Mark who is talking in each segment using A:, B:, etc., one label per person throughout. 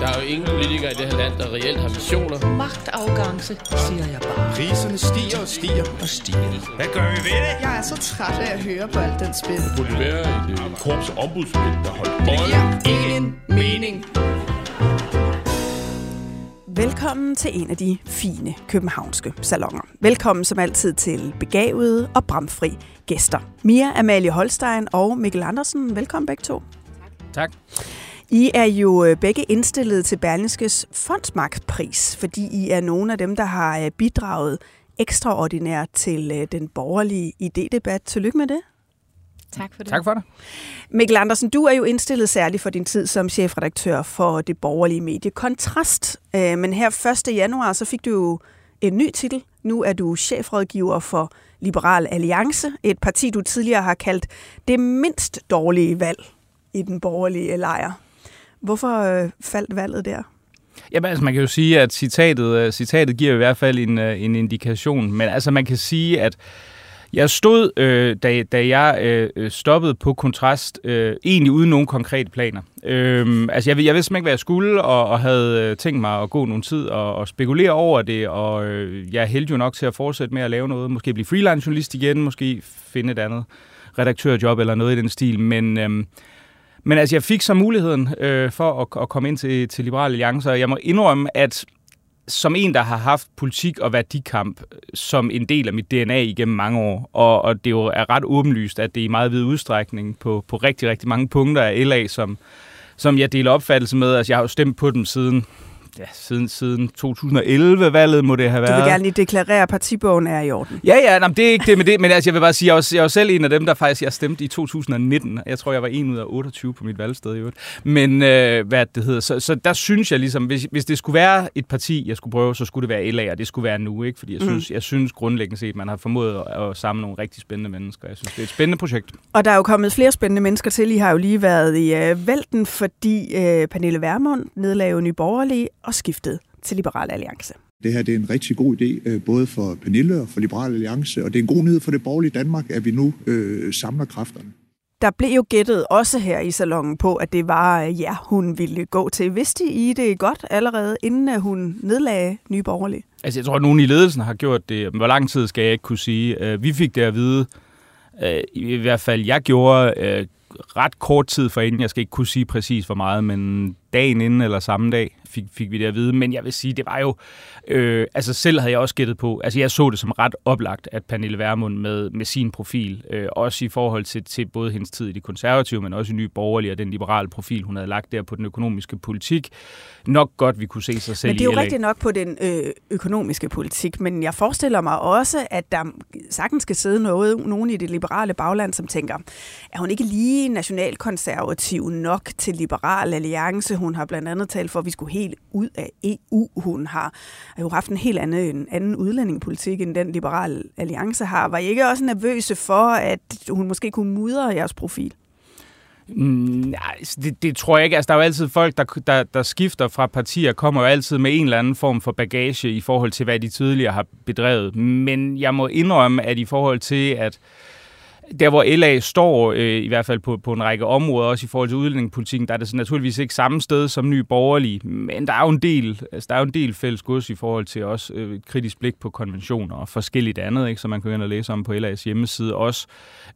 A: Der er jo ingen politikere i det her land, der reelt har visioner.
B: Magtafgangse, siger jeg bare.
C: Priserne stiger og stiger og stiger. Hvad gør vi ved det?
D: Jeg er så træt af at høre på alt den spil.
E: Det burde være et øh, korps ombudsmænd, der holdt
D: Det
E: bolden.
D: giver ingen mening.
F: Velkommen til en af de fine københavnske salonger. Velkommen som altid til begavede og bramfri gæster. Mia Amalie Holstein og Mikkel Andersen, velkommen begge to.
G: Tak.
F: I er jo øh, begge indstillet til Berlingskes Fondsmarkpris, fordi I er nogle af dem, der har øh, bidraget ekstraordinært til øh, den borgerlige idédebat. Tillykke med det.
H: Tak for det.
G: Tak for det.
F: Mikkel Andersen, du er jo indstillet særligt for din tid som chefredaktør for det borgerlige medie Kontrast. Men her 1. januar, så fik du jo en ny titel. Nu er du chefrådgiver for Liberal Alliance, et parti, du tidligere har kaldt det mindst dårlige valg i den borgerlige lejr. Hvorfor øh, faldt valget der?
G: Jamen, altså, man kan jo sige, at citatet, øh, citatet giver i hvert fald en, øh, en indikation. Men altså, man kan sige, at jeg stod, øh, da, da jeg øh, stoppede på kontrast, øh, egentlig uden nogen konkrete planer. Øh, altså, jeg, jeg vidste simpelthen ikke, hvad jeg skulle, og, og havde øh, tænkt mig at gå nogle tid og, og spekulere over det, og øh, jeg hældte jo nok til at fortsætte med at lave noget. Måske blive freelance journalist igen, måske finde et andet redaktørjob eller noget i den stil, men... Øh, men altså, jeg fik så muligheden øh, for at, at komme ind til, til Liberale Alliance, og jeg må indrømme, at som en, der har haft politik og værdikamp øh, som en del af mit DNA igennem mange år, og, og det jo er ret åbenlyst, at det i meget vid udstrækning på, på rigtig, rigtig mange punkter af LA, som, som jeg deler opfattelse med. Altså, jeg har jo stemt på dem siden, ja, siden, siden 2011-valget må det have
F: Du
G: været.
F: vil gerne lige deklarere, at partibogen er i orden.
G: Ja, ja, nej, det er ikke det med det, men altså, jeg vil bare sige, jeg var, jeg var selv en af dem, der faktisk, jeg stemte i 2019. Jeg tror, jeg var en ud af 28 på mit valgsted i øvrigt. Men øh, hvad det hedder, så, så der synes jeg ligesom, hvis, hvis det skulle være et parti, jeg skulle prøve, så skulle det være LA, og det skulle være nu, ikke? Fordi jeg synes, mm. jeg synes grundlæggende set, man har formået at, at samle nogle rigtig spændende mennesker. Jeg synes, det er et spændende projekt.
F: Og der er jo kommet flere spændende mennesker til. I har jo lige været i øh, vælten, fordi øh, Pernille Vermund nedlagde jo Nye Borgerlige og skiftede til Liberal Alliance.
I: Det her det er en rigtig god idé, øh, både for Pernille og for Liberal Alliance, og det er en god nyhed for det borgerlige Danmark, at vi nu øh, samler kræfterne.
F: Der blev jo gættet også her i salongen på, at det var øh, ja, hun ville gå til. Vidste I det godt allerede, inden øh, hun nedlagde Nye Borgerlige?
G: Altså, jeg tror, at nogen i ledelsen har gjort det. Hvor lang tid skal jeg ikke kunne sige. Vi fik det at vide, i hvert fald jeg gjorde ret kort tid forinden. Jeg skal ikke kunne sige præcis hvor meget, men dagen inden eller samme dag fik, fik vi det at vide. Men jeg vil sige, det var jo... Øh, altså selv havde jeg også gættet på... Altså jeg så det som ret oplagt, at Pernille Vermund med, med sin profil, øh, også i forhold til, til både hendes tid i de konservative, men også i nye borgerlige og den liberale profil, hun havde lagt der på den økonomiske politik, nok godt vi kunne se sig selv
F: Men det er jo rigtigt nok på den øh, økonomiske politik, men jeg forestiller mig også, at der sagtens skal sidde noget, nogen i det liberale bagland, som tænker, er hun ikke lige nationalkonservativ nok til Liberal Alliance? Hun har blandt andet talt for, at vi skulle helt ud af EU. Hun har jo haft en helt anden, en anden udlændingepolitik, end den liberale Alliance har. Var I ikke også nervøse for, at hun måske kunne mudre jeres profil?
G: Mm, nej, det, det tror jeg ikke. Altså, der er jo altid folk, der, der, der skifter fra partier, kommer jo altid med en eller anden form for bagage i forhold til, hvad de tidligere har bedrevet. Men jeg må indrømme, at i forhold til, at der hvor LA står, øh, i hvert fald på, på en række områder, også i forhold til udlændingepolitikken, der er det så naturligvis ikke samme sted som ny borgerlige, men der er jo en del, altså, der er jo en del fælles gods i forhold til også øh, et kritisk blik på konventioner og forskelligt andet, ikke, som man kan gå ind og læse om på LA's hjemmeside også.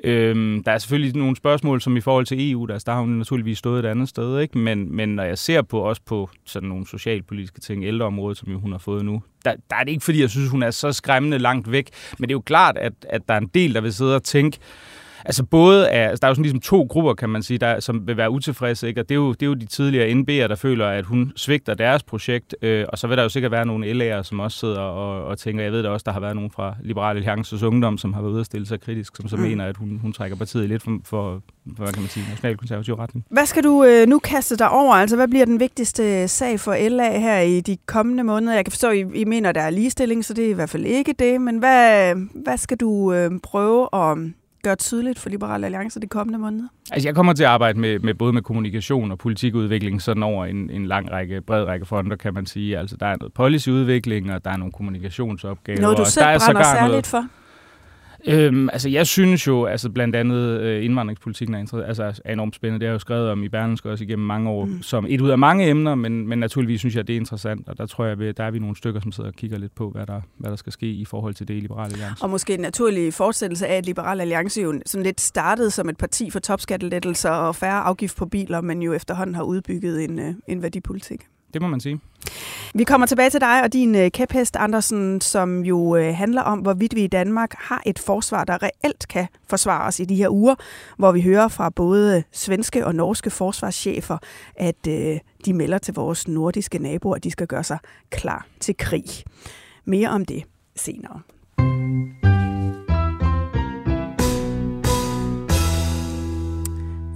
G: Øhm, der er selvfølgelig nogle spørgsmål, som i forhold til EU, der, der har hun naturligvis stået et andet sted, ikke? Men, men når jeg ser på også på sådan nogle socialpolitiske ting, ældreområdet, som jo hun har fået nu, der, der er det ikke fordi, jeg synes, hun er så skræmmende langt væk, men det er jo klart, at, at der er en del, der vil sidde og tænke, Altså både af, altså der er jo sådan ligesom to grupper, kan man sige, der, som vil være utilfredse, ikke? og det er, jo, det er jo de tidligere NB'er, der føler, at hun svigter deres projekt, øh, og så vil der jo sikkert være nogle LA'er, som også sidder og, og tænker, jeg ved da også, der har været nogen fra Liberale Alliances Ungdom, som har været ude at stille sig kritisk, som så mm. mener, at hun, hun trækker partiet lidt for, for, for hvad kan man sige, nationalkonservativ retning.
F: Hvad skal du øh, nu kaste dig over? Altså, hvad bliver den vigtigste sag for LA her i de kommende måneder? Jeg kan forstå, at I, I mener, der er ligestilling, så det er i hvert fald ikke det. Men hvad, hvad skal du øh, prøve at gøre tydeligt for Liberal Alliance de kommende måneder?
G: Altså, jeg kommer til at arbejde med, med både med kommunikation og politikudvikling sådan over en, en lang række, bred række fonder, kan man sige. Altså, der er noget policyudvikling, og der er nogle kommunikationsopgaver.
F: Noget, du selv
G: der er
F: brænder særligt
G: noget,
F: for?
G: Øhm, altså, jeg synes jo, altså blandt andet øh, indvandringspolitikken er, altså, er enormt spændende. Det har jeg jo skrevet om i Berlingske også igennem mange år, mm. som et ud af mange emner, men, men naturligvis synes jeg, det er interessant, og der tror jeg, der er vi nogle stykker, som sidder og kigger lidt på, hvad der, hvad der skal ske i forhold til det i Liberale Alliance.
F: Og måske en naturlig fortsættelse af, at Liberale Alliance jo sådan lidt startede som et parti for topskattelettelser og færre afgift på biler, men jo efterhånden har udbygget en, øh, en værdipolitik.
G: Det må man sige.
F: Vi kommer tilbage til dig og din øh, kæphest, Andersen, som jo øh, handler om, hvorvidt vi i Danmark har et forsvar, der reelt kan forsvare os i de her uger, hvor vi hører fra både svenske og norske forsvarschefer, at øh, de melder til vores nordiske naboer, at de skal gøre sig klar til krig. Mere om det senere.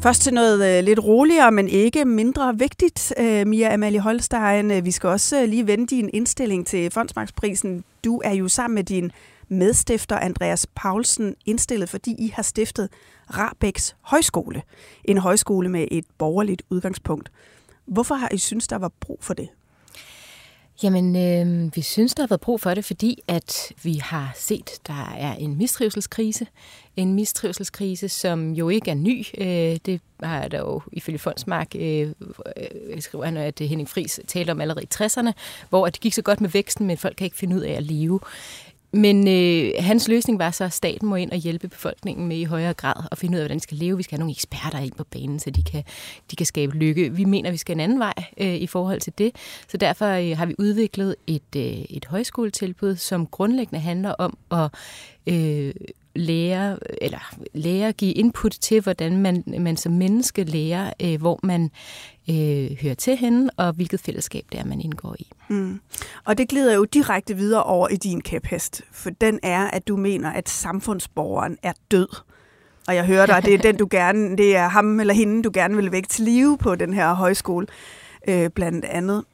F: Først til noget øh, lidt roligere, men ikke mindre vigtigt, øh, Mia Amalie Holstein. Vi skal også øh, lige vende din indstilling til Fondsmarksprisen. Du er jo sammen med din medstifter Andreas Paulsen indstillet, fordi I har stiftet Rabæks Højskole. En højskole med et borgerligt udgangspunkt. Hvorfor har I synes, der var brug for det?
J: Jamen, øh, vi synes, der har været brug for det, fordi at vi har set, der er en mistrivselskrise. En mistrivselskrise, som jo ikke er ny. Øh, det har der jo ifølge Fondsmark, øh, øh skriver han, at Henning Friis talte om allerede i 60'erne, hvor det gik så godt med væksten, men folk kan ikke finde ud af at leve. Men øh, hans løsning var så, at staten må ind og hjælpe befolkningen med i højere grad og finde ud af, hvordan de skal leve. Vi skal have nogle eksperter ind på banen, så de kan, de kan skabe lykke. Vi mener, vi skal en anden vej øh, i forhold til det. Så derfor øh, har vi udviklet et, øh, et højskoletilbud, som grundlæggende handler om at øh, lære, eller lære give input til, hvordan man, man som menneske lærer, øh, hvor man øh, hører til hende, og hvilket fællesskab det er, man indgår i.
F: Mm. Og det glider jo direkte videre over i din kæphest, for den er, at du mener, at samfundsborgeren er død. Og jeg hører dig, det er den, du gerne, det er ham eller hende, du gerne vil vække til live på den her højskole, øh, blandt andet.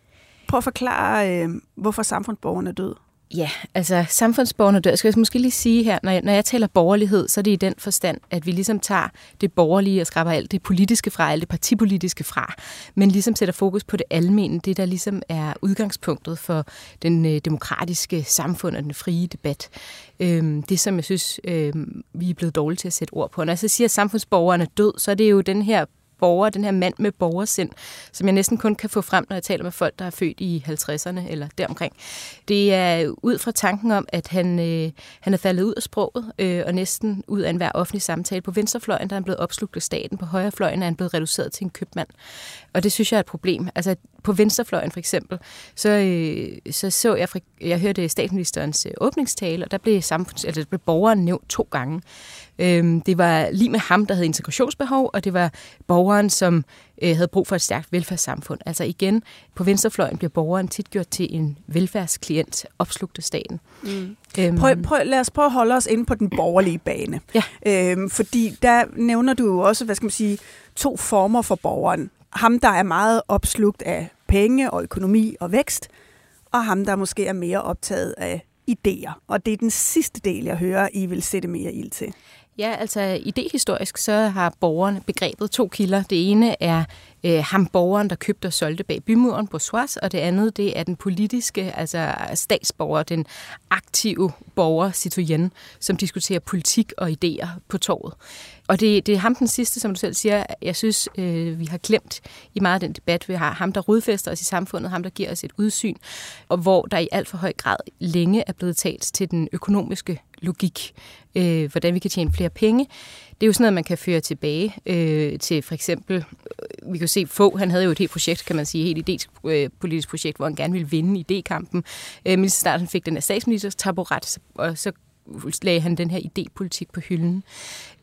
F: Prøv at forklare, øh, hvorfor samfundsborgeren er død.
J: Ja, altså samfundsborgerne dør. Skal jeg måske lige sige her, når jeg, når jeg taler borgerlighed, så er det i den forstand, at vi ligesom tager det borgerlige og skraber alt det politiske fra, alt det partipolitiske fra, men ligesom sætter fokus på det almene, det der ligesom er udgangspunktet for den øh, demokratiske samfund og den frie debat. Øhm, det, som jeg synes, øh, vi er blevet dårlige til at sætte ord på. Når jeg så siger, at samfundsborgerne er død, så er det jo den her borger, den her mand med borgersind, som jeg næsten kun kan få frem, når jeg taler med folk, der er født i 50'erne eller deromkring. Det er ud fra tanken om, at han, øh, han er faldet ud af sproget, øh, og næsten ud af enhver offentlig samtale. På venstrefløjen der er han blevet opslugt af staten, på højrefløjen er han blevet reduceret til en købmand. Og det synes jeg er et problem. Altså på venstrefløjen for eksempel, så øh, så, så jeg, jeg hørte statsministerens øh, åbningstale, og der blev, samfunds, eller der blev borgeren nævnt to gange. Øhm, det var lige med ham, der havde integrationsbehov, og det var borgeren, som øh, havde brug for et stærkt velfærdssamfund. Altså igen, på venstrefløjen bliver borgeren tit gjort til en velfærdsklient, opslugt af staten.
F: Mm. Øhm. Prøv, prøv, lad os prøve at holde os inde på den borgerlige bane. Ja. Øhm, fordi der nævner du jo også, hvad skal man sige, to former for borgeren. Ham, der er meget opslugt af penge og økonomi og vækst, og ham, der måske er mere optaget af idéer. Og det er den sidste del, jeg hører, I vil sætte mere ild til.
J: Ja, altså idehistorisk så har borgerne begrebet to kilder. Det ene er øh, ham borgeren, der købte og solgte bag bymuren, Bourgeois, og det andet det er den politiske, altså statsborger, den aktive borger, citoyen, som diskuterer politik og idéer på torvet. Og det, det er ham den sidste, som du selv siger, jeg synes, øh, vi har glemt i meget af den debat, vi har. Ham, der rodfæster os i samfundet, ham, der giver os et udsyn, og hvor der i alt for høj grad længe er blevet talt til den økonomiske logik, øh, hvordan vi kan tjene flere penge. Det er jo sådan noget, man kan føre tilbage øh, til for eksempel, øh, vi kan se få, han havde jo et helt projekt, kan man sige, et helt idépolitisk øh, projekt, hvor han gerne ville vinde idékampen. Øh, men så snart han fik den af statsministers taburet, og så lagde han den her idépolitik på hylden.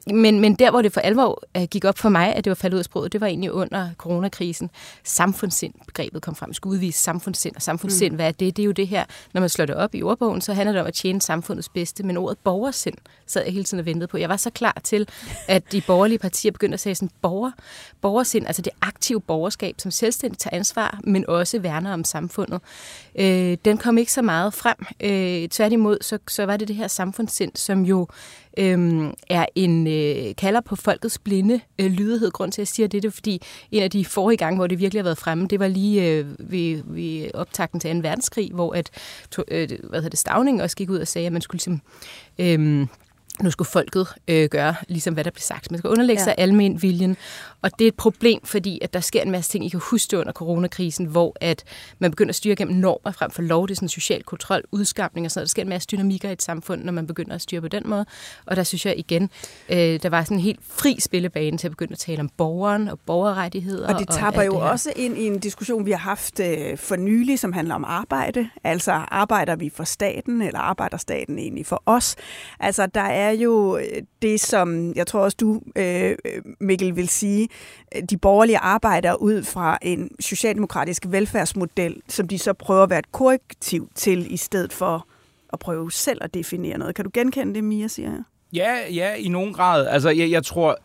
J: Men, men der, hvor det for alvor uh, gik op for mig, at det var faldet ud af sproget, det var egentlig under coronakrisen. Samfundssind, begrebet kom frem. Vi skulle udvise samfundssind, og samfundssind, mm. hvad er det? Det er jo det her, når man slår det op i ordbogen, så handler det om at tjene samfundets bedste, men ordet borgersind sad jeg hele tiden og ventede på. Jeg var så klar til, at de borgerlige partier begyndte at sige sådan, borger, borgersind, altså det aktive borgerskab, som selvstændigt tager ansvar, men også værner om samfundet. Øh, den kom ikke så meget frem. Øh, tværtimod, så, så var det det her samfundssind, som jo øh, er en øh, kalder på folkets blinde øh, lydighed. Grund til, at jeg siger det, det er, fordi en af de forrige gange, hvor det virkelig har været fremme, det var lige øh, ved, ved optakten til 2. verdenskrig, hvor at, to, øh, hvad hedder det, Stavning også gik ud og sagde, at man skulle ligesom, øh, nu skulle folket øh, gøre, ligesom hvad der blev sagt. Man skal underlægge ja. sig almen viljen. Og det er et problem, fordi at der sker en masse ting, I kan huske under coronakrisen, hvor at man begynder at styre gennem normer frem for lov. Det er sådan social kontrol, udskamning og sådan noget. Der sker en masse dynamikker i et samfund, når man begynder at styre på den måde. Og der synes jeg igen, øh, der var sådan en helt fri spillebane til at begynde at tale om borgeren og borgerrettigheder.
F: Og det tapper jo det også ind i en diskussion, vi har haft øh, for nylig, som handler om arbejde. Altså arbejder vi for staten, eller arbejder staten egentlig for os? Altså der er jo øh, det, som jeg tror også du, øh, øh Mikkel, vil sige, øh, de borgerlige arbejder ud fra en socialdemokratisk velfærdsmodel, som de så prøver at være et korrektiv til, i stedet for at prøve selv at definere noget. Kan du genkende det, Mia siger jeg?
G: Ja, ja, i nogen grad. Altså, jeg, jeg tror,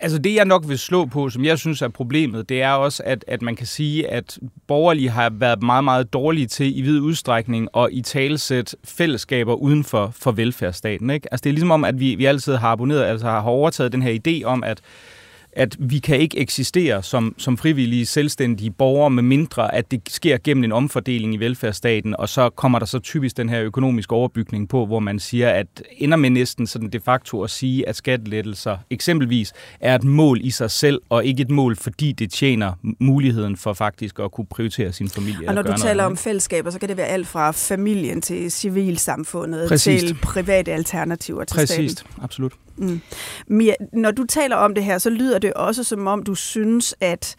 G: altså det jeg nok vil slå på, som jeg synes er problemet, det er også, at, at man kan sige, at borgerlige har været meget, meget dårlige til i vid udstrækning og i talesæt fællesskaber uden for, for velfærdsstaten. Ikke? Altså det er ligesom om, at vi, vi altid har abonneret, altså har overtaget den her idé om, at at vi kan ikke eksistere som, som frivillige, selvstændige borgere, med mindre at det sker gennem en omfordeling i velfærdsstaten, og så kommer der så typisk den her økonomiske overbygning på, hvor man siger, at ender med næsten sådan de facto at sige, at skattelettelser eksempelvis er et mål i sig selv, og ikke et mål, fordi det tjener muligheden for faktisk at kunne prioritere sin familie.
F: Og når du taler om fællesskaber, så kan det være alt fra familien til civilsamfundet, Præcist. til private alternativer til
G: Præcis.
F: staten.
G: absolut.
F: Mm. Mia, når du taler om det her, så lyder det også som om, du synes, at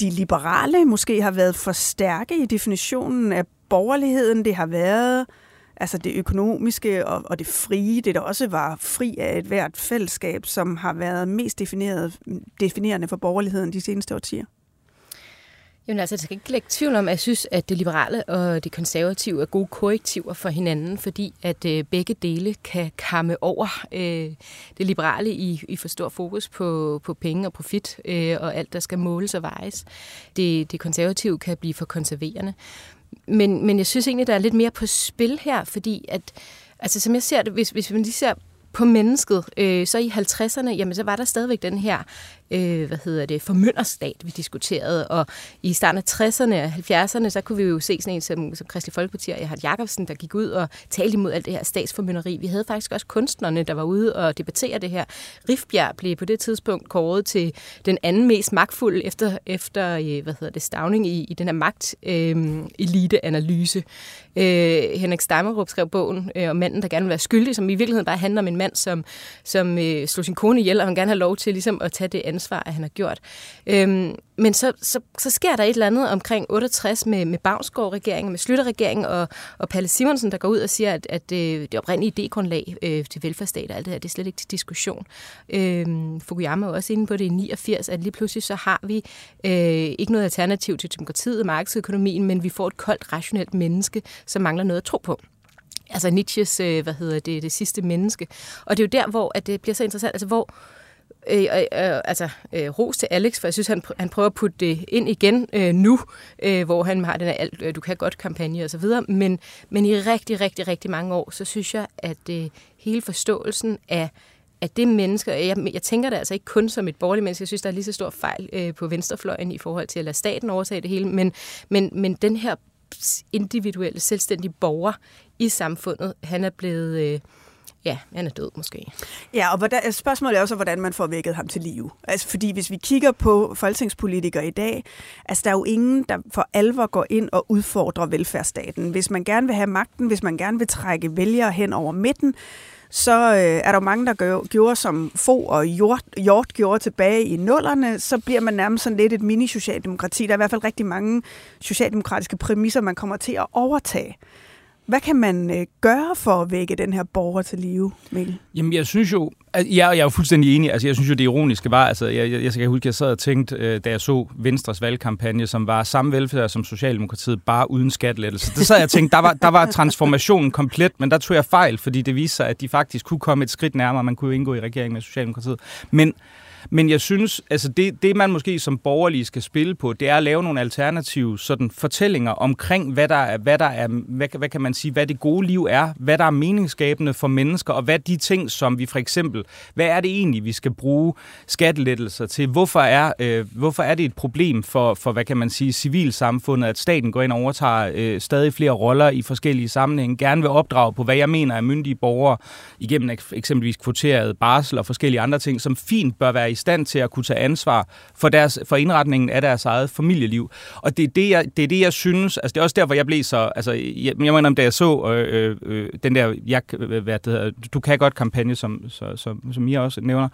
F: de liberale måske har været for stærke i definitionen af borgerligheden. Det har været altså det økonomiske og, og det frie, det der også var fri af et hvert fællesskab, som har været mest defineret, definerende for borgerligheden de seneste årtier.
J: Jamen altså, jeg skal ikke lægge tvivl om, at jeg synes, at det liberale og det konservative er gode korrektiver for hinanden, fordi at øh, begge dele kan kamme over øh, det liberale i, i for stor fokus på, på penge og profit øh, og alt, der skal måles og vejes. Det, det konservative kan blive for konserverende. Men, men jeg synes egentlig, der er lidt mere på spil her, fordi at, altså som jeg ser det, hvis, hvis man lige ser på mennesket, øh, så i 50'erne, jamen så var der stadigvæk den her øh, hvad hedder det, formynderstat, vi diskuterede. Og i starten af 60'erne og 70'erne, så kunne vi jo se sådan en som, som Kristelig Folkeparti og Erhard Jacobsen, der gik ud og talte imod alt det her statsformynderi. Vi havde faktisk også kunstnerne, der var ude og debattere det her. Rifbjerg blev på det tidspunkt kåret til den anden mest magtfulde efter, efter øh, hvad hedder det, stavning i, i den her magt øh, eliteanalyse. Øh, Henrik Stammerup skrev bogen øh, om manden, der gerne vil være skyldig, som i virkeligheden bare handler om en mand, som, som øh, slog sin kone ihjel, og han gerne har lov til ligesom, at tage det ansvar, at han har gjort. Øhm, men så, så, så sker der et eller andet omkring 68 med, med Bavnsgaard-regeringen, med Slytter-regeringen og, og Palle Simonsen, der går ud og siger, at, at øh, det oprindelige idégrundlag øh, til velfærdsstat og alt det her, det er slet ikke til diskussion. Øhm, Fukuyama er også inde på det i 89, at lige pludselig så har vi øh, ikke noget alternativ til demokratiet og markedsøkonomien, men vi får et koldt, rationelt menneske, som mangler noget at tro på altså Nietzsches, øh, hvad hedder det, det sidste menneske. Og det er jo der, hvor at det bliver så interessant, altså hvor Øh, øh, øh, altså, øh, ros til Alex, for jeg synes, han, han prøver at putte det ind igen øh, nu, øh, hvor han har den her alt, øh, du kan godt kampagne og så videre, men, men i rigtig, rigtig, rigtig mange år, så synes jeg, at øh, hele forståelsen af at det mennesker, jeg, jeg tænker det altså ikke kun som et borgerligt menneske, jeg synes, der er lige så stor fejl øh, på venstrefløjen i forhold til at lade staten overtage det hele, men, men, men den her individuelle, selvstændige borger i samfundet, han er blevet... Øh, Ja, han er død måske.
F: Ja, og hvordan, altså, spørgsmålet er også, hvordan man får vækket ham til live. Altså, fordi hvis vi kigger på folketingspolitikere i dag, altså der er jo ingen, der for alvor går ind og udfordrer velfærdsstaten. Hvis man gerne vil have magten, hvis man gerne vil trække vælgere hen over midten, så øh, er der mange, der gør, gjorde som få og hjort, hjort gjorde tilbage i nullerne, så bliver man nærmest sådan lidt et mini-socialdemokrati. Der er i hvert fald rigtig mange socialdemokratiske præmisser, man kommer til at overtage. Hvad kan man øh, gøre for at vække den her borger til live, Mikkel?
G: Jamen, jeg synes jo, jeg, jeg er jo fuldstændig enig. Altså, jeg synes jo, det ironiske var, altså, jeg, jeg, jeg skal huske, jeg sad og tænkte, øh, da jeg så Venstres valgkampagne, som var samme velfærd som Socialdemokratiet, bare uden skattelettelse. Der sad jeg og tænkte, der var, der var transformationen komplet, men der tog jeg fejl, fordi det viste sig, at de faktisk kunne komme et skridt nærmere. Man kunne jo indgå i regeringen med Socialdemokratiet. Men men jeg synes, altså det, det man måske som borgerlige skal spille på, det er at lave nogle alternative sådan, fortællinger omkring, hvad der er, hvad der er hvad, hvad kan man sige, hvad det gode liv er, hvad der er meningsskabende for mennesker, og hvad de ting, som vi for eksempel, hvad er det egentlig, vi skal bruge skattelettelser til? Hvorfor er, øh, hvorfor er det et problem for, for, hvad kan man sige, civilsamfundet, at staten går ind og overtager øh, stadig flere roller i forskellige sammenhænge, gerne vil opdrage på, hvad jeg mener er myndige borgere, igennem eksempelvis kvoteret barsel og forskellige andre ting, som fint bør være i stand til at kunne tage ansvar for, deres, for indretningen af deres eget familieliv. Og det er det, jeg, det, er det, jeg synes, altså det er også derfor, jeg blev så, altså jeg, jeg mener, da jeg så øh, øh, øh den der, jeg, hvad det hedder, du kan godt kampagne, som, så, som, som I også nævner,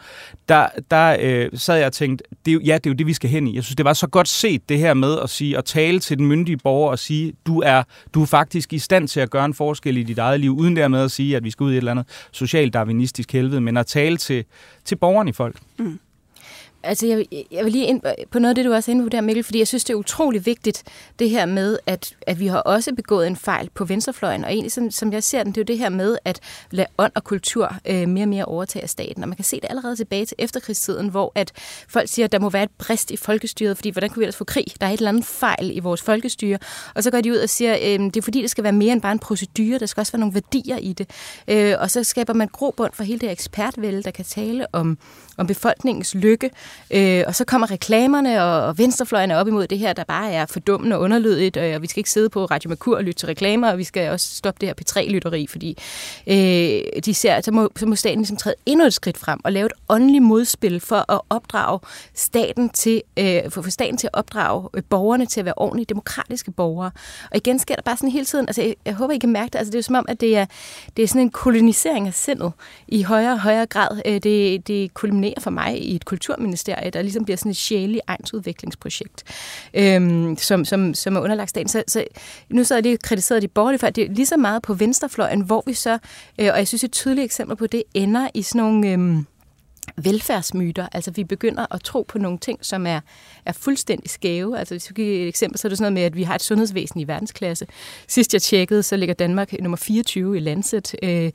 G: der, der øh, sad jeg og tænkte, det ja, det er jo det, vi skal hen i. Jeg synes, det var så godt set, det her med at sige, at tale til den myndige borger og sige, du er, du er faktisk i stand til at gøre en forskel i dit eget liv, uden dermed at sige, at vi skal ud i et eller andet socialdarwinistisk helvede, men at tale til, til borgerne i folk. Mm.
J: Altså, jeg, jeg vil lige ind på noget af det, du også er inde på der, Mikkel, fordi jeg synes, det er utrolig vigtigt, det her med, at, at vi har også begået en fejl på venstrefløjen, og egentlig, som, som jeg ser den, det er jo det her med, at lade ånd og kultur øh, mere og mere overtage staten. Og man kan se det allerede tilbage til efterkrigstiden, hvor at folk siger, at der må være et brist i folkestyret, fordi hvordan kan vi ellers få krig? Der er et eller andet fejl i vores folkestyre. Og så går de ud og siger, øh, det er fordi, det skal være mere end bare en procedure, der skal også være nogle værdier i det. Øh, og så skaber man grobund for hele det ekspertvælde, der kan tale om om befolkningens lykke. Øh, og så kommer reklamerne og, og venstrefløjen op imod det her, der bare er fordummende og underlydigt, øh, og vi skal ikke sidde på Radio Merkur og lytte til reklamer, og vi skal også stoppe det her P3-lytteri, fordi øh, de ser, så må, så må staten ligesom træde endnu et skridt frem og lave et åndeligt modspil for at opdrage staten til, øh, for, for staten til at opdrage øh, borgerne til at være ordentlige demokratiske borgere. Og igen sker der bare sådan hele tiden, altså jeg, jeg håber, I kan mærke det, altså det er jo som om, at det er, det er sådan en kolonisering af sindet i højere og højere grad. Øh, det, det kulminerer for mig i et ministerie, der ligesom bliver sådan et sjælig egensudviklingsprojekt, øhm, som, som, som er underlagt staten. Så, så nu så er det kritiseret de borgerlige for, at det er lige så meget på venstrefløjen, hvor vi så, øh, og jeg synes et tydeligt eksempel på det, ender i sådan nogle... Øh, velfærdsmyter. Altså vi begynder at tro på nogle ting, som er, er fuldstændig skæve. Altså hvis vi giver et eksempel, så er det sådan noget med, at vi har et sundhedsvæsen i verdensklasse. Sidst jeg tjekkede, så ligger Danmark nummer 24 i Lancet, øh,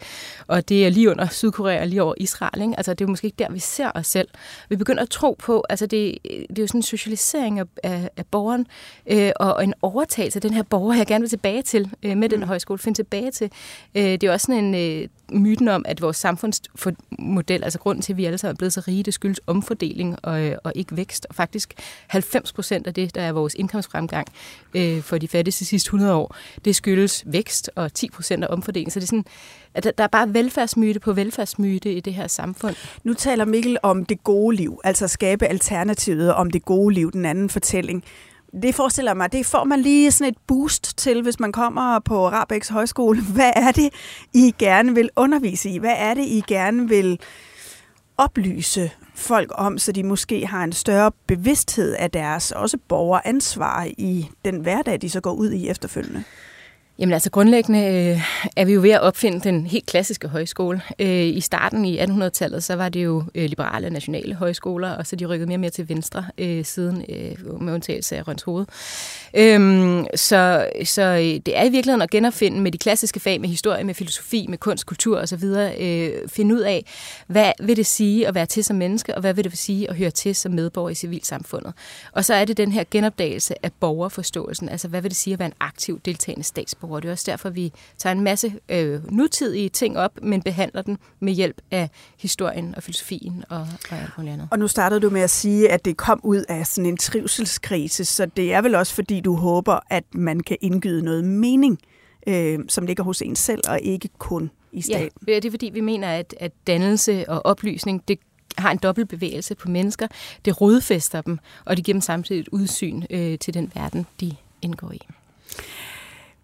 J: og det er lige under Sydkorea og lige over Israel. Ikke? Altså det er jo måske ikke der, vi ser os selv. Vi begynder at tro på, altså det, det er jo sådan en socialisering af, af, af borgeren, øh, og en overtagelse af den her borger, jeg gerne vil tilbage til øh, med den mm. højskole, finde tilbage til. Øh, det er også sådan en øh, myten om, at vores samfundsmodel, altså grunden til, at vi alle sammen er blevet så rige, det skyldes omfordeling og, øh, og ikke vækst. Og faktisk 90 procent af det, der er vores indkomstfremgang øh, for de fattigste sidste 100 år, det skyldes vækst og 10 procent af omfordeling. Så det er sådan, at der er bare velfærdsmyte på velfærdsmyte i det her samfund.
F: Nu taler Mikkel om det gode liv, altså skabe alternativet om det gode liv, den anden fortælling det forestiller mig, det får man lige sådan et boost til, hvis man kommer på Rabæks Højskole. Hvad er det, I gerne vil undervise i? Hvad er det, I gerne vil oplyse folk om, så de måske har en større bevidsthed af deres også borgeransvar i den hverdag, de så går ud i efterfølgende?
J: Jamen altså grundlæggende øh, er vi jo ved at opfinde den helt klassiske højskole. Øh, I starten i 1800-tallet, så var det jo øh, liberale nationale højskoler, og så de rykkede mere og mere til venstre øh, siden, øh, med undtagelse af Røns Hoved. Øhm, så, så øh, det er i virkeligheden at genopfinde med de klassiske fag, med historie, med filosofi, med kunst, kultur osv., øh, finde ud af, hvad vil det sige at være til som menneske, og hvad vil det sige at høre til som medborger i civilsamfundet. Og så er det den her genopdagelse af borgerforståelsen, altså hvad vil det sige at være en aktiv, deltagende statsborger. Det er også derfor, vi tager en masse øh, nutidige ting op, men behandler den med hjælp af historien og filosofien og, og alt muligt andet.
F: Og nu startede du med at sige, at det kom ud af sådan en trivselskrise, så det er vel også fordi, du håber, at man kan indgyde noget mening, øh, som ligger hos en selv, og ikke kun i staten.
J: Ja, det er fordi, vi mener, at, at dannelse og oplysning, det har en dobbelt bevægelse på mennesker. Det rodfæster dem, og det giver dem samtidig et udsyn øh, til den verden, de indgår i.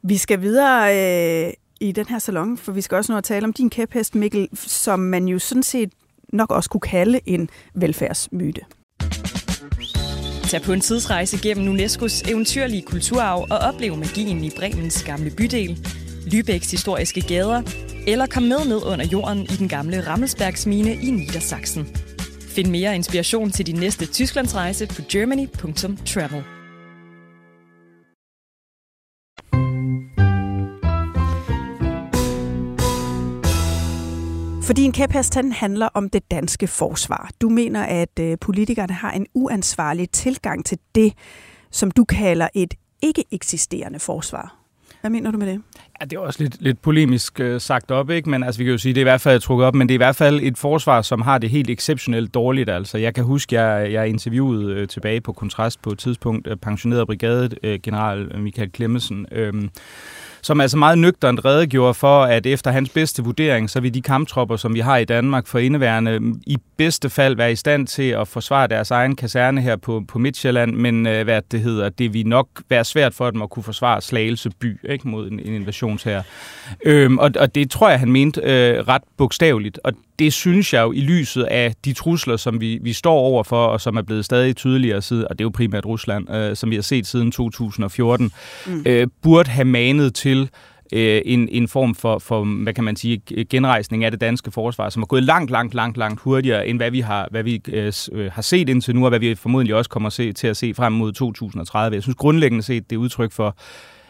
F: Vi skal videre øh, i den her salon, for vi skal også nå at tale om din kæphest, Mikkel, som man jo sådan set nok også kunne kalde en velfærdsmyte.
H: Tag på en tidsrejse gennem UNESCO's eventyrlige kulturarv og oplev magien i Bremens gamle bydel, Lübecks historiske gader, eller kom med ned under jorden i den gamle Rammelsbergsmine i Niedersachsen. Find mere inspiration til din næste Tysklandsrejse på germany.travel.
F: Fordi en kæphest handler om det danske forsvar. Du mener, at øh, politikerne har en uansvarlig tilgang til det, som du kalder et ikke eksisterende forsvar. Hvad mener du med det?
G: Ja, det er også lidt, lidt polemisk øh, sagt op, ikke? Men altså, vi kan jo sige, det er i hvert fald trukket op, men det er i hvert fald et forsvar, som har det helt exceptionelt dårligt. Altså, jeg kan huske, jeg, jeg interviewede øh, tilbage på Kontrast på et tidspunkt øh, pensioneret brigade øh, general Michael Klemmesen, øh, som altså meget nøgternt redegjorde for, at efter hans bedste vurdering, så vil de kamptropper, som vi har i Danmark for indeværende, i bedste fald være i stand til at forsvare deres egen kaserne her på, på Midtjylland, men øh, hvad det hedder, det vil nok være svært for dem at kunne forsvare Slagelse by ikke, mod en, en invasionsherre. Øhm, og, og det tror jeg, han mente øh, ret bogstaveligt, og det synes jeg jo i lyset af de trusler, som vi, vi står overfor, og som er blevet stadig tydeligere siden, og det er jo primært Rusland, øh, som vi har set siden 2014, mm. øh, burde have manet til øh, en, en form for, for, hvad kan man sige, genrejsning af det danske forsvar, som er gået langt, langt, langt, langt hurtigere, end hvad vi har, hvad vi, øh, øh har set indtil nu, og hvad vi formodentlig også kommer se, til at se frem mod 2030. Jeg synes grundlæggende set, det er udtryk for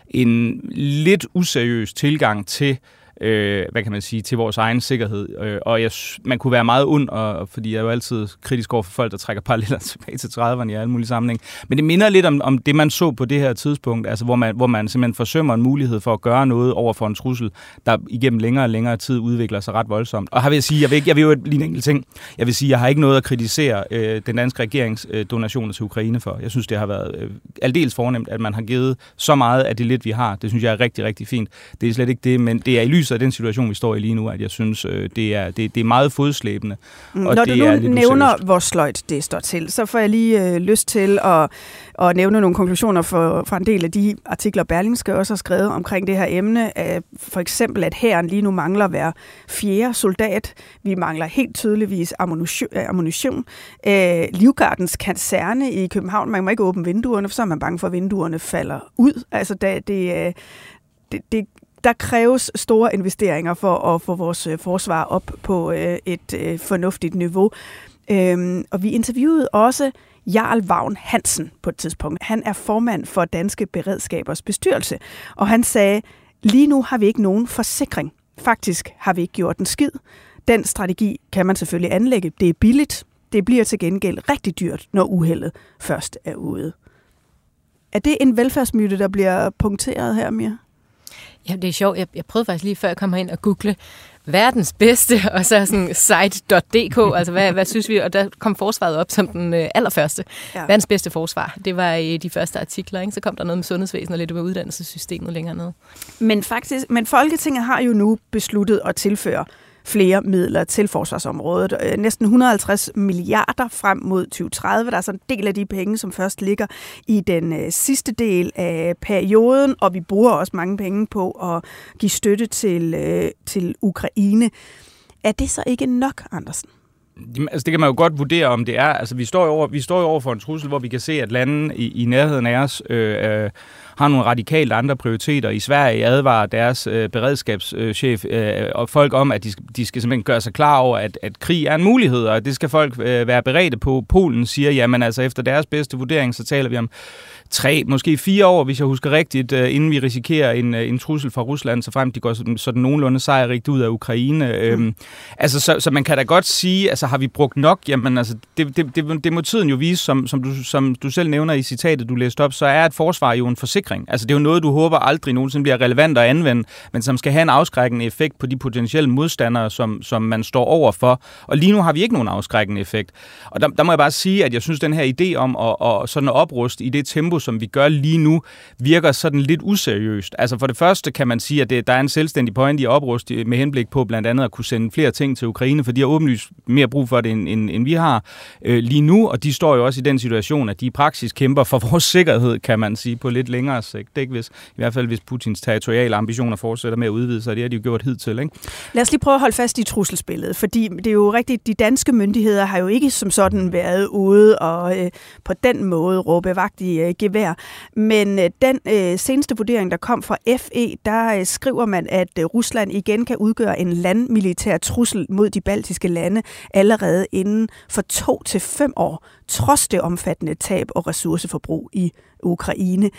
G: en lidt useriøs tilgang til øh, øh, hvad kan man sige, til vores egen sikkerhed. Øh, og jeg, man kunne være meget ond, og, fordi jeg er jo altid kritisk over for folk, der trækker paralleller tilbage til 30'erne i alle mulige sammenhæng. Men det minder lidt om, om det, man så på det her tidspunkt, altså hvor man, hvor man simpelthen forsømmer en mulighed for at gøre noget over for en trussel, der igennem længere og længere tid udvikler sig ret voldsomt. Og her vil jeg sige, jeg vil, ikke, jeg vil jo lige en enkelt ting. Jeg vil sige, jeg har ikke noget at kritisere øh, den danske regerings øh, donationer til Ukraine for. Jeg synes, det har været øh, aldeles fornemt, at man har givet så meget af det lidt, vi har. Det synes jeg er rigtig, rigtig fint. Det er slet ikke det, men det er i lyset af den situation, vi står i lige nu, at jeg synes, øh, det, er, det, det er meget fodslæbende.
F: Mm, og Når det du nu nævner, useriøst. hvor sløjt det står til, så får jeg lige øh, lyst til at, at nævne nogle konklusioner for, for en del af de artikler, Berlingske også har skrevet omkring det her emne. For eksempel, at hæren lige nu mangler hver fjerde soldat. Vi mangler helt tydeligvis ammunition. ammunition. Øh, Livgardens kaserne i København, man må ikke åbne vinduerne, for så er man bange for, at vinduerne falder ud. Altså, det, det, det, det der kræves store investeringer for at få vores øh, forsvar op på øh, et øh, fornuftigt niveau. Øhm, og vi interviewede også Jarl Vagn Hansen på et tidspunkt. Han er formand for Danske Beredskabers bestyrelse, og han sagde, lige nu har vi ikke nogen forsikring. Faktisk har vi ikke gjort en skid. Den strategi kan man selvfølgelig anlægge. Det er billigt. Det bliver til gengæld rigtig dyrt, når uheldet først er ude. Er det en velfærdsmyte, der bliver punkteret her, Mia?
J: Ja, det er sjovt. Jeg, jeg prøvede faktisk lige før jeg kom ind og google verdens bedste, og så sådan site.dk, altså hvad, hvad synes vi? Og der kom forsvaret op som den øh, allerførste. Ja. Verdens bedste forsvar. Det var i de første artikler, ikke? Så kom der noget med sundhedsvæsen og lidt med uddannelsessystemet længere ned.
F: Men faktisk, men Folketinget har jo nu besluttet at tilføre flere midler til forsvarsområdet. Øh, næsten 150 milliarder frem mod 2030. Der er så en del af de penge, som først ligger i den øh, sidste del af perioden, og vi bruger også mange penge på at give støtte til, øh, til Ukraine. Er det så ikke nok, Andersen?
G: Altså, det kan man jo godt vurdere, om det er. Altså, vi står jo over, vi står jo over for en trussel, hvor vi kan se, at landene i, i nærheden af os øh, øh, har nogle radikalt andre prioriteter. I Sverige advarer deres øh, beredskabschef øh, og folk om, at de, de skal simpelthen gøre sig klar over, at, at krig er en mulighed, og det skal folk øh, være beredte på. Polen siger, jamen altså efter deres bedste vurdering, så taler vi om tre, måske fire år, hvis jeg husker rigtigt, øh, inden vi risikerer en, øh, en trussel fra Rusland, så frem de går sådan, sådan nogenlunde sejrigt ud af Ukraine. Mm. Øhm, altså, så, så man kan da godt sige, altså har vi brugt nok? Jamen altså, det, det, det, det må tiden jo vise, som, som, du, som du selv nævner i citatet, du læste op, så er et forsvar jo en forsikring. Altså det er jo noget, du håber aldrig nogensinde bliver relevant at anvende, men som skal have en afskrækkende effekt på de potentielle modstandere, som, som man står over for. Og lige nu har vi ikke nogen afskrækkende effekt. Og der, der må jeg bare sige, at jeg synes, den her idé om at, at sådan opruste i det tempo, som vi gør lige nu, virker sådan lidt useriøst. Altså for det første kan man sige, at det, der er en selvstændig point i oprust med henblik på blandt andet at kunne sende flere ting til Ukraine, for de har åbenlyst mere brug for det, end, end, end vi har øh, lige nu, og de står jo også i den situation, at de i praksis kæmper for vores sikkerhed, kan man sige, på lidt længere sigt. Det ikke hvis, I hvert fald hvis Putins territoriale ambitioner fortsætter med at udvide sig, det har de jo gjort hidtil. Ikke?
F: Lad os lige prøve at holde fast i trusselsbilledet, fordi det er jo rigtigt, de danske myndigheder har jo ikke som sådan været ude og øh, på den måde råbe vagt i øh, gevær. Men øh, den øh, seneste vurdering, der kom fra FE, der øh, skriver man, at øh, Rusland igen kan udgøre en landmilitær trussel mod de baltiske lande allerede inden for to til fem år, trods det omfattende tab og ressourceforbrug i Ukraine.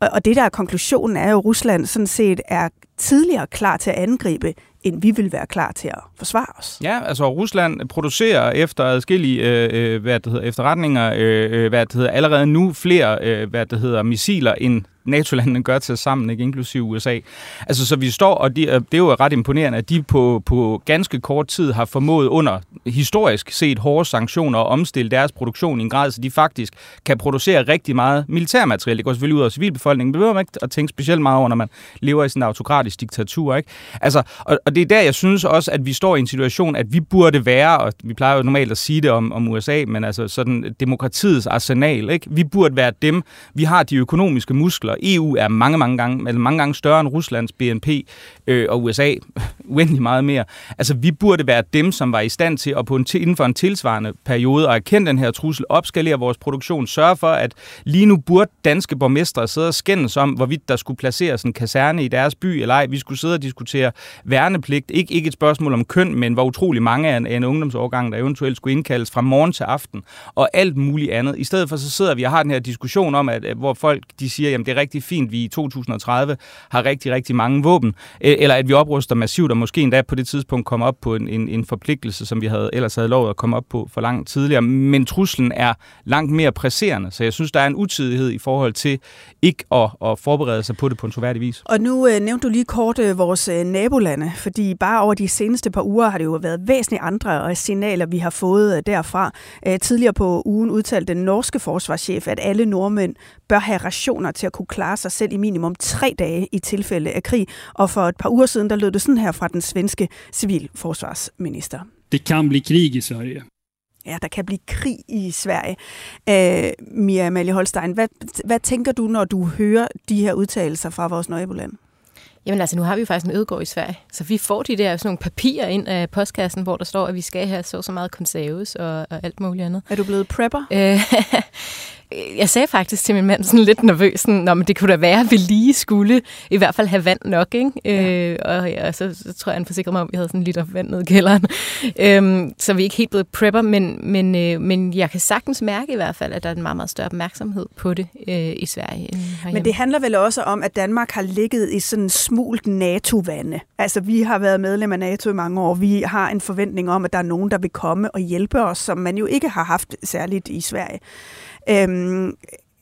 F: Og, og det der er konklusionen er jo, at Rusland sådan set er tidligere klar til at angribe end vi vil være klar til at forsvare os.
G: Ja, altså Rusland producerer efter adskillige øh, øh hvad det hedder, efterretninger øh, øh, hvad det hedder, allerede nu flere øh, hvad det hedder, missiler end NATO-landene gør til sammen, ikke, inklusive USA. Altså, så vi står, og det, det er jo ret imponerende, at de på, på ganske kort tid har formået under historisk set hårde sanktioner at omstille deres produktion i en grad, så de faktisk kan producere rigtig meget militærmateriel. Det går selvfølgelig ud over civilbefolkningen, men det behøver man ikke at tænke specielt meget over, når man lever i sådan en autokratisk diktatur. Ikke? Altså, og, og det er der, jeg synes også, at vi står i en situation, at vi burde være, og vi plejer jo normalt at sige det om, om USA, men altså sådan demokratiets arsenal. Ikke? Vi burde være dem. Vi har de økonomiske muskler, og EU er mange, mange gange, eller mange gange større end Ruslands BNP, øh, og USA uendelig meget mere. Altså, vi burde være dem, som var i stand til at på en, inden for en tilsvarende periode at erkende den her trussel, opskalere vores produktion, sørge for, at lige nu burde danske borgmestre sidde og skændes om, hvorvidt der skulle placeres en kaserne i deres by eller ej. Vi skulle sidde og diskutere værnepligt. Ikke, ikke et spørgsmål om køn, men hvor utrolig mange af en, af en ungdomsårgang, der eventuelt skulle indkaldes fra morgen til aften, og alt muligt andet. I stedet for så sidder vi og har den her diskussion om, at, hvor folk de siger, jamen det er rigtig fint, vi i 2030 har rigtig, rigtig mange våben, eller at vi opruster massivt, og måske endda på det tidspunkt kommer op på en, en, en forpligtelse, som vi havde ellers havde lovet at komme op på for langt tidligere. Men truslen er langt mere presserende, så jeg synes, der er en utidighed i forhold til ikke at, at forberede sig på det på en troværdig vis.
F: Og nu øh, nævnte du lige kort øh, vores øh, nabolande, fordi bare over de seneste par uger har det jo været væsentligt andre øh, signaler, vi har fået øh, derfra. Øh, tidligere på ugen udtalte den norske forsvarschef, at alle nordmænd bør have rationer til at kunne klare sig selv i minimum tre dage i tilfælde af krig. Og for et par uger siden, der lød det sådan her fra den svenske civilforsvarsminister.
K: Det kan blive krig i Sverige.
F: Ja, der kan blive krig i Sverige. Øh, Mia Amalie Holstein, hvad, hvad tænker du, når du hører de her udtalelser fra vores naboland?
J: Jamen altså, nu har vi jo faktisk en ødegård i Sverige, så vi får de der sådan nogle papirer ind af postkassen, hvor der står, at vi skal have så så meget konserves og, og alt muligt andet.
F: Er du blevet prepper?
J: Øh, jeg sagde faktisk til min mand sådan lidt nervøs, sådan, men det kunne da være, at vi lige skulle i hvert fald have vand nok. Ikke? Ja. Øh, og ja, så, så tror jeg, han forsikrede mig om, at vi havde sådan en liter vand nede i kælderen. øhm, så vi er ikke helt blevet prepper, men, men, øh, men jeg kan sagtens mærke i hvert fald, at der er en meget, meget større opmærksomhed på det øh, i Sverige.
F: Men det handler vel også om, at Danmark har ligget i sådan smult NATO-vande. Altså, vi har været medlem af NATO i mange år. Vi har en forventning om, at der er nogen, der vil komme og hjælpe os, som man jo ikke har haft særligt i Sverige. Øhm,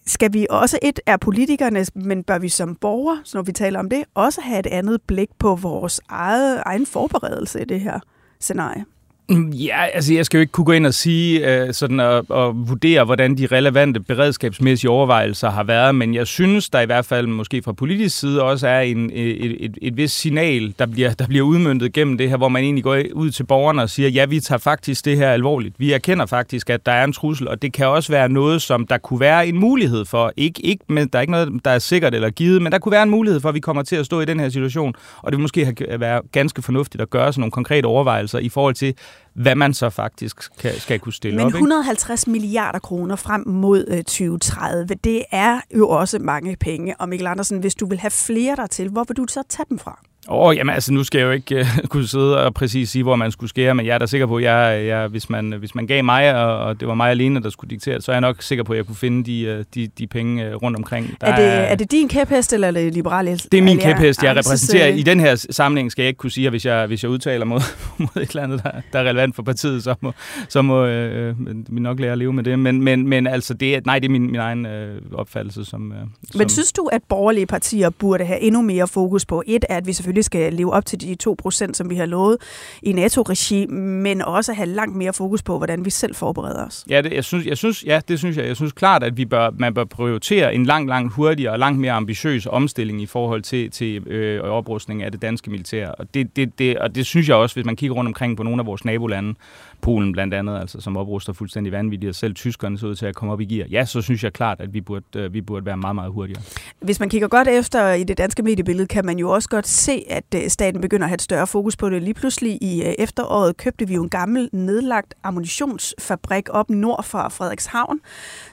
F: skal vi også, et er politikerne, men bør vi som borgere, så når vi taler om det, også have et andet blik på vores eget, egen forberedelse i det her scenarie?
G: Mm, ja, altså jeg skal jo ikke kunne gå ind og sige øh, sådan og, og vurdere, hvordan de relevante beredskabsmæssige overvejelser har været, men jeg synes, der i hvert fald måske fra politisk side også er en, øh, et, et, et vis signal, der bliver, der bliver udmyndtet gennem det her, hvor man egentlig går ud til borgerne og siger, ja, vi tager faktisk det her alvorligt. Vi erkender faktisk, at der er en trussel, og det kan også være noget, som der kunne være en mulighed for. Ikke, ikke, men der er ikke noget, der er sikkert eller givet, men der kunne være en mulighed for, at vi kommer til at stå i den her situation, og det vil måske have, være ganske fornuftigt at gøre sådan nogle konkrete overvejelser i forhold til, hvad man så faktisk kan, skal kunne stille
F: Men
G: op. Men
F: 150 milliarder kroner frem mod øh, 2030, det er jo også mange penge. Og Mikkel Andersen, hvis du vil have flere der til, hvor vil du så tage dem fra?
G: Åh, oh, jamen altså, nu skal jeg jo ikke uh, kunne sidde og præcis sige, hvor man skulle skære, men jeg er da sikker på, at jeg, jeg, hvis, man, hvis man gav mig, og, og det var mig alene, der skulle diktere så er jeg nok sikker på, at jeg kunne finde de, uh, de, de penge uh, rundt omkring.
F: Der er, det, er det din kæphest, eller er det liberale?
G: Det er min kæphest, jeg repræsenterer. I den her samling skal jeg ikke kunne sige, at hvis jeg, hvis jeg udtaler mod, mod et eller andet, der, der er relevant for partiet, så må, så må øh, vi nok lære at leve med det. Men, men, men altså, det er, nej, det er min, min egen øh, opfattelse. Som, øh, som...
F: Men synes du, at borgerlige partier burde have endnu mere fokus på? Et er, at vi selvfølgelig skal leve op til de 2 procent, som vi har lovet i NATO-regi, men også have langt mere fokus på, hvordan vi selv forbereder os.
G: Ja, det, jeg synes, jeg synes, ja, det synes jeg. Jeg synes klart, at vi bør, man bør prioritere en langt, langt hurtigere og langt mere ambitiøs omstilling i forhold til, til øh, oprustning af det danske militær. Og det, det, det, og det synes jeg også, hvis man kigger rundt omkring på nogle af vores nabolande, Polen blandt andet, altså, som opruster fuldstændig vanvittigt, og selv tyskerne så ud til at komme op i gear. Ja, så synes jeg klart, at vi burde, øh, vi burde være meget, meget hurtigere.
F: Hvis man kigger godt efter i det danske mediebillede, kan man jo også godt se, at øh, staten begynder at have et større fokus på det. Lige pludselig i øh, efteråret købte vi jo en gammel nedlagt ammunitionsfabrik op nord for Frederikshavn,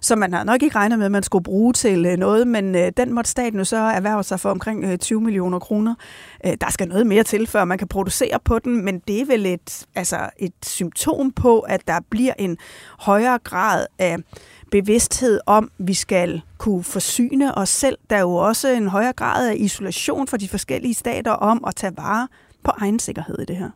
F: som man har nok ikke regnet med, at man skulle bruge til øh, noget, men øh, den måtte staten jo så erhverve sig for omkring øh, 20 millioner kroner. Øh, der skal noget mere til, før man kan producere på den, men det er vel et, altså et symptom på, at der bliver en højere grad af bevidsthed om, at vi skal kunne forsyne os selv. Der er jo også en højere grad af isolation for de forskellige stater om at tage vare på egen sikkerhed i det her?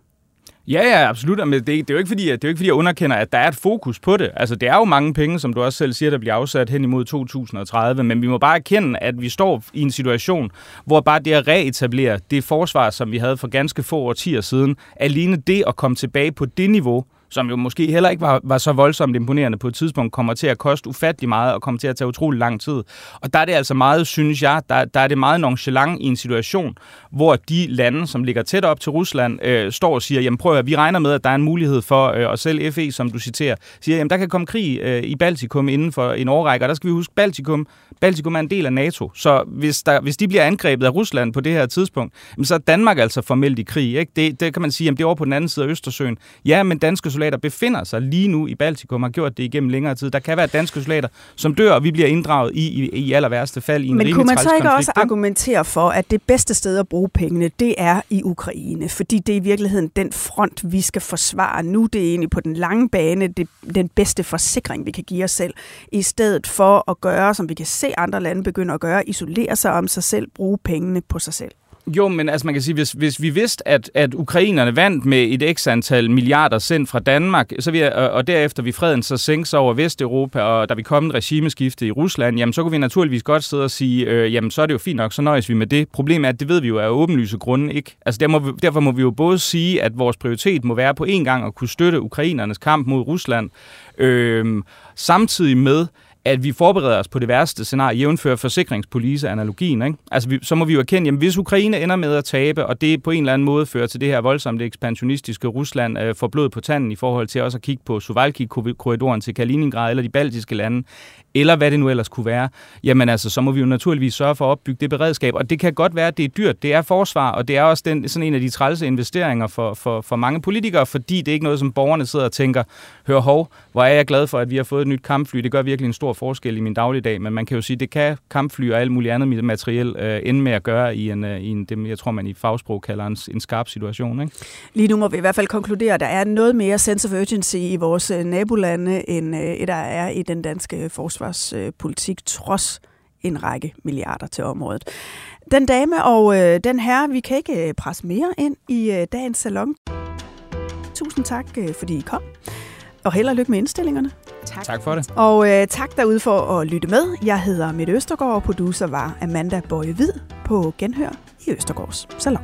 G: Ja, ja, absolut. Men det, det, er jo ikke fordi, det er jo ikke fordi, jeg underkender, at der er et fokus på det. Altså, det er jo mange penge, som du også selv siger, der bliver afsat hen imod 2030, men vi må bare erkende, at vi står i en situation, hvor bare det at reetablere det forsvar, som vi havde for ganske få årtier siden, alene det at komme tilbage på det niveau, som jo måske heller ikke var, var så voldsomt imponerende på et tidspunkt, kommer til at koste ufattelig meget og kommer til at tage utrolig lang tid. Og der er det altså meget, synes jeg, der, der er det meget nonchalant i en situation, hvor de lande, som ligger tæt op til Rusland, øh, står og siger, jamen prøv at vi regner med, at der er en mulighed for, øh, og selv FE, som du citerer, siger, jamen der kan komme krig øh, i Baltikum inden for en årrække, og der skal vi huske, Baltikum, Baltikum er en del af NATO, så hvis, der, hvis de bliver angrebet af Rusland på det her tidspunkt, så er Danmark altså formelt i krig. Ikke? Det, det kan man sige, jamen det er over på den anden side af Østersøen. Ja, men danske soldater befinder sig lige nu i Baltikum, har gjort det igennem længere tid. Der kan være danske soldater, som dør, og vi bliver inddraget i, i, i aller værste fald i en
F: Men kunne man så ikke
G: konflikt.
F: også argumentere for, at det bedste sted at bruge pengene, det er i Ukraine? Fordi det er i virkeligheden den front, vi skal forsvare nu. Det er egentlig på den lange bane det, den bedste forsikring, vi kan give os selv. I stedet for at gøre, som vi kan se andre lande begynde at gøre, isolere sig om sig selv, bruge pengene på sig selv.
G: Jo, men altså man kan sige, hvis, hvis vi vidste, at, at ukrainerne vandt med et x antal milliarder sendt fra Danmark, så vi, og, og derefter vi freden så sænke sig over Vesteuropa, og der vi kom en regimeskifte i Rusland, jamen så kunne vi naturligvis godt sidde og sige, øh, jamen så er det jo fint nok, så nøjes vi med det. Problemet er, at det ved vi jo af åbenlyse grunde ikke. Altså der må vi, derfor må vi jo både sige, at vores prioritet må være på en gang at kunne støtte ukrainernes kamp mod Rusland, øh, samtidig med, at vi forbereder os på det værste scenarie, jævnfører forsikringspolice-analogien. Ikke? Altså, vi, så må vi jo erkende, at hvis Ukraine ender med at tabe, og det på en eller anden måde fører til det her voldsomt ekspansionistiske Rusland øh, får blod på tanden i forhold til også at kigge på Suvalki-korridoren til Kaliningrad eller de baltiske lande, eller hvad det nu ellers kunne være, jamen altså, så må vi jo naturligvis sørge for at opbygge det beredskab. Og det kan godt være, at det er dyrt. Det er forsvar, og det er også den, sådan en af de trælse investeringer for, for, for mange politikere, fordi det er ikke noget, som borgerne sidder og tænker, hør hov, hvor er jeg glad for, at vi har fået et nyt kampfly. Det gør virkelig en stor forskel i min dagligdag, men man kan jo sige, det kan kampfly og alt muligt andet materiel øh, ende med at gøre i en, øh, i en, det, jeg tror, man i fagsprog kalder en, en skarp situation. Ikke?
F: Lige nu må vi i hvert fald konkludere, at der er noget mere sense of urgency i vores øh, nabolande, end øh, der er i den danske forsvar forsvarspolitik, trods en række milliarder til området. Den dame og øh, den her, vi kan ikke øh, presse mere ind i øh, dagens salon. Tusind tak, øh, fordi I kom. Og held og lykke med indstillingerne.
G: Tak. tak for det.
F: Og øh, tak derude for at lytte med. Jeg hedder Mette Østergaard, og producer var Amanda Bøje Hvid på Genhør i Østergaards Salon.